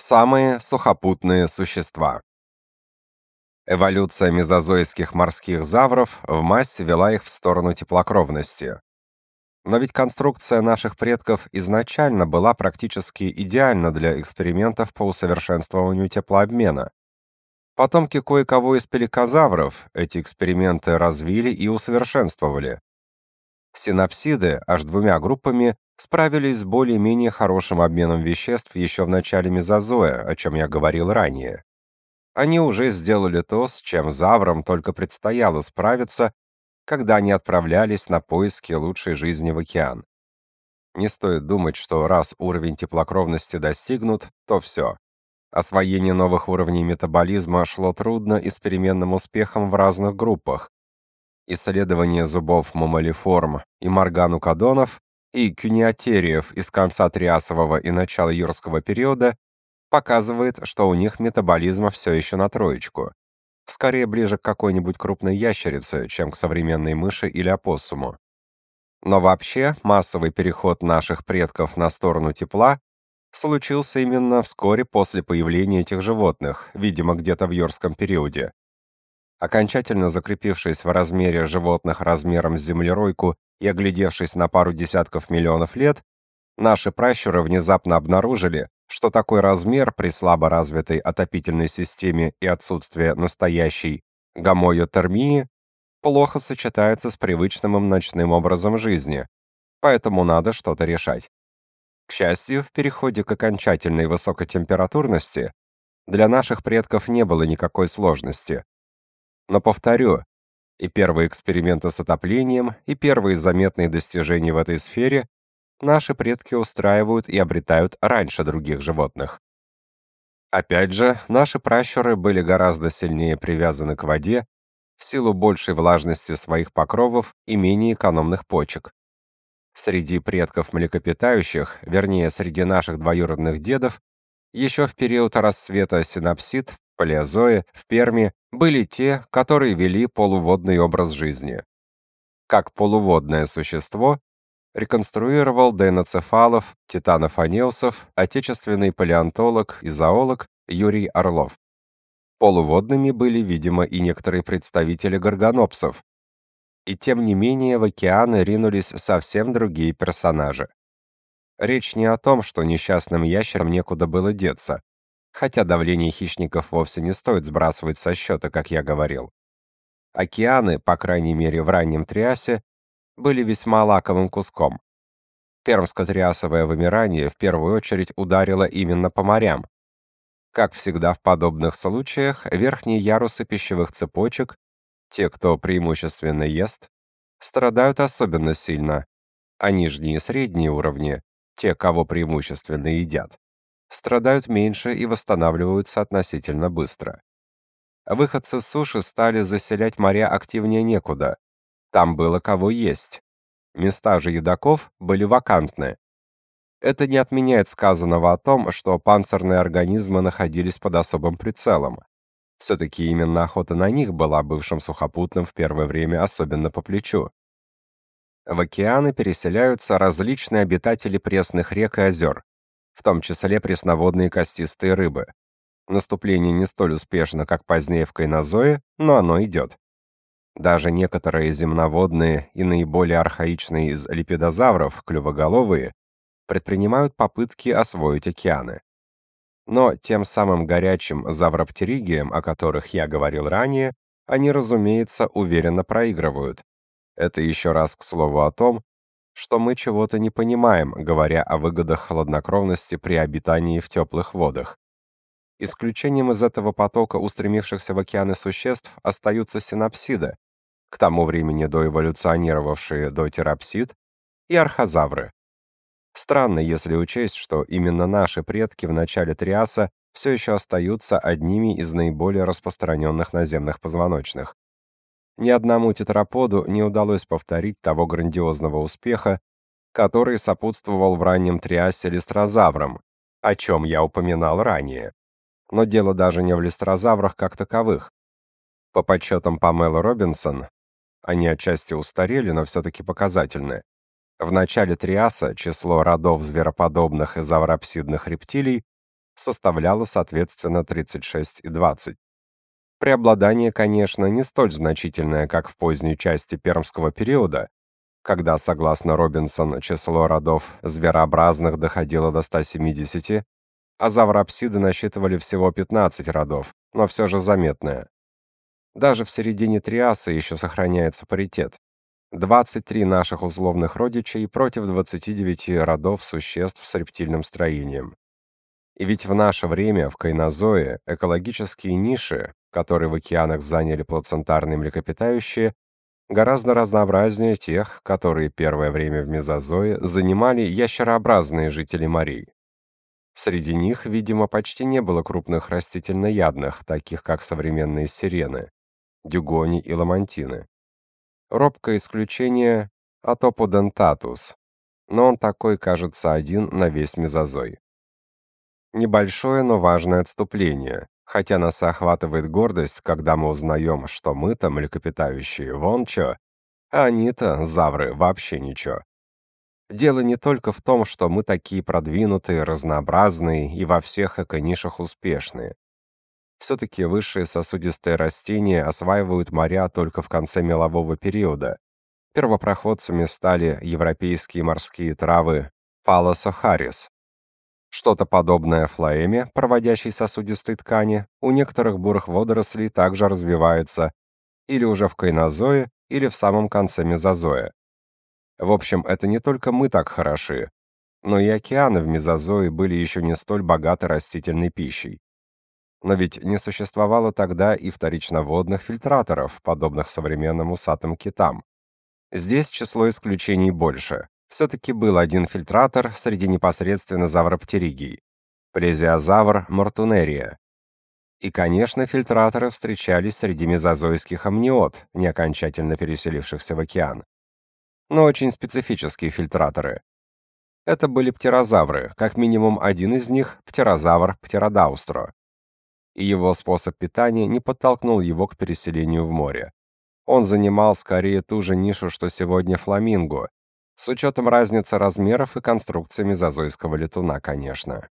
Самые сухопутные существа. Эволюция мезозойских морских завров в массе вела их в сторону теплокровности. Но ведь конструкция наших предков изначально была практически идеальна для экспериментов по усовершенствованию теплообмена. Потомки кое-кого из пеликозавров эти эксперименты развили и усовершенствовали. Синапсиды аж двумя группами справились с более-менее хорошим обменом веществ еще в начале мезозоя, о чем я говорил ранее. Они уже сделали то, с чем заврам только предстояло справиться, когда они отправлялись на поиски лучшей жизни в океан. Не стоит думать, что раз уровень теплокровности достигнут, то все. Освоение новых уровней метаболизма шло трудно и с переменным успехом в разных группах. Исследования зубов мамалиформ и морганукодонов и кюниотериев из конца Триасового и начала юрского периода показывает, что у них метаболизма все еще на троечку. Скорее ближе к какой-нибудь крупной ящерице, чем к современной мыши или опоссуму. Но вообще, массовый переход наших предков на сторону тепла случился именно вскоре после появления этих животных, видимо, где-то в юрском периоде. Окончательно закрепившись в размере животных размером с землеройку и оглядевшись на пару десятков миллионов лет, наши пращуры внезапно обнаружили, что такой размер при слабо развитой отопительной системе и отсутствии настоящей гомоиотермии плохо сочетается с привычным им ночным образом жизни, поэтому надо что-то решать. К счастью, в переходе к окончательной высокотемпературности для наших предков не было никакой сложности. Но повторю, и первые эксперименты с отоплением, и первые заметные достижения в этой сфере наши предки устраивают и обретают раньше других животных. Опять же, наши пращуры были гораздо сильнее привязаны к воде в силу большей влажности своих покровов и менее экономных почек. Среди предков млекопитающих, вернее, среди наших двоюродных дедов, еще в период расцвета синапсид палеозое, в Перми были те, которые вели полуводный образ жизни. Как полуводное существо реконструировал деноцефалов, титанов-анеусов, отечественный палеонтолог и зоолог Юрий Орлов. Полуводными были, видимо, и некоторые представители горгонопсов. И тем не менее в океаны ринулись совсем другие персонажи. Речь не о том, что несчастным ящерам некуда было деться хотя давление хищников вовсе не стоит сбрасывать со счета, как я говорил. Океаны, по крайней мере в раннем Триасе, были весьма лакомым куском. Пермско-триасовое вымирание в первую очередь ударило именно по морям. Как всегда в подобных случаях, верхние ярусы пищевых цепочек, те, кто преимущественно ест, страдают особенно сильно, а нижние и средние уровни, те, кого преимущественно едят, страдают меньше и восстанавливаются относительно быстро. Выходцы с суши стали заселять моря активнее некуда. Там было кого есть. Места же едоков были вакантны. Это не отменяет сказанного о том, что панцирные организмы находились под особым прицелом. Все-таки именно охота на них была бывшим сухопутным в первое время особенно по плечу. В океаны переселяются различные обитатели пресных рек и озер, в том числе пресноводные костистые рыбы. Наступление не столь успешно, как позднее в Кайнозое, но оно идет. Даже некоторые земноводные и наиболее архаичные из липидозавров, клювоголовые, предпринимают попытки освоить океаны. Но тем самым горячим завроптеригиям, о которых я говорил ранее, они, разумеется, уверенно проигрывают. Это еще раз к слову о том, что мы чего-то не понимаем, говоря о выгодах хладнокровности при обитании в теплых водах. Исключением из этого потока устремившихся в океаны существ остаются синапсиды, к тому времени доэволюционировавшие до терапсид, и архозавры. Странно, если учесть, что именно наши предки в начале Триаса все еще остаются одними из наиболее распространенных наземных позвоночных. Ни одному тетраподу не удалось повторить того грандиозного успеха, который сопутствовал в раннем триасе листрозаврам, о чем я упоминал ранее. Но дело даже не в листрозаврах как таковых. По подсчетам Памелы Робинсон, они отчасти устарели, но все-таки показательны. В начале триаса число родов звероподобных и завропсидных рептилий составляло соответственно 36 и 20. Преобладание, конечно, не столь значительное, как в поздней части пермского периода, когда, согласно Робинсон, число родов зверообразных доходило до 170, а завропсиды насчитывали всего 15 родов, но все же заметное. Даже в середине Триаса еще сохраняется паритет. 23 наших условных родичей против 29 родов существ с рептильным строением. И ведь в наше время в кайнозое экологические ниши, которые в океанах заняли плацентарные млекопитающие, гораздо разнообразнее тех, которые первое время в мезозое занимали ящерообразные жители морей. Среди них, видимо, почти не было крупных растительноядных, таких как современные сирены, дюгони и ламантины. Робкое исключение — Атоподентатус, но он такой, кажется, один на весь мезозой. Небольшое, но важное отступление, хотя нас охватывает гордость, когда мы узнаем, что мы-то млекопитающие вон чё, а они-то, завры, вообще ничего. Дело не только в том, что мы такие продвинутые, разнообразные и во всех эконишах успешные. Все-таки высшие сосудистые растения осваивают моря только в конце мелового периода. Первопроходцами стали европейские морские травы Палосохарис, что-то подобное флоэме, проводящей сосудистой ткани, у некоторых бурых водорослей также развивается или уже в кайнозое, или в самом конце мезозоя. В общем, это не только мы так хороши, но и океаны в мезозое были еще не столь богаты растительной пищей. Но ведь не существовало тогда и вторичноводных фильтраторов, подобных современным усатым китам. Здесь число исключений больше. Все-таки был один фильтратор среди непосредственно завроптеригий – плезиозавр мортунерия. И, конечно, фильтраторы встречались среди мезозойских амниот, не окончательно переселившихся в океан. Но очень специфические фильтраторы. Это были птерозавры, как минимум один из них – птерозавр птеродаустро. И его способ питания не подтолкнул его к переселению в море. Он занимал скорее ту же нишу, что сегодня фламинго, с учетом разницы размеров и конструкции мезозойского летуна, конечно.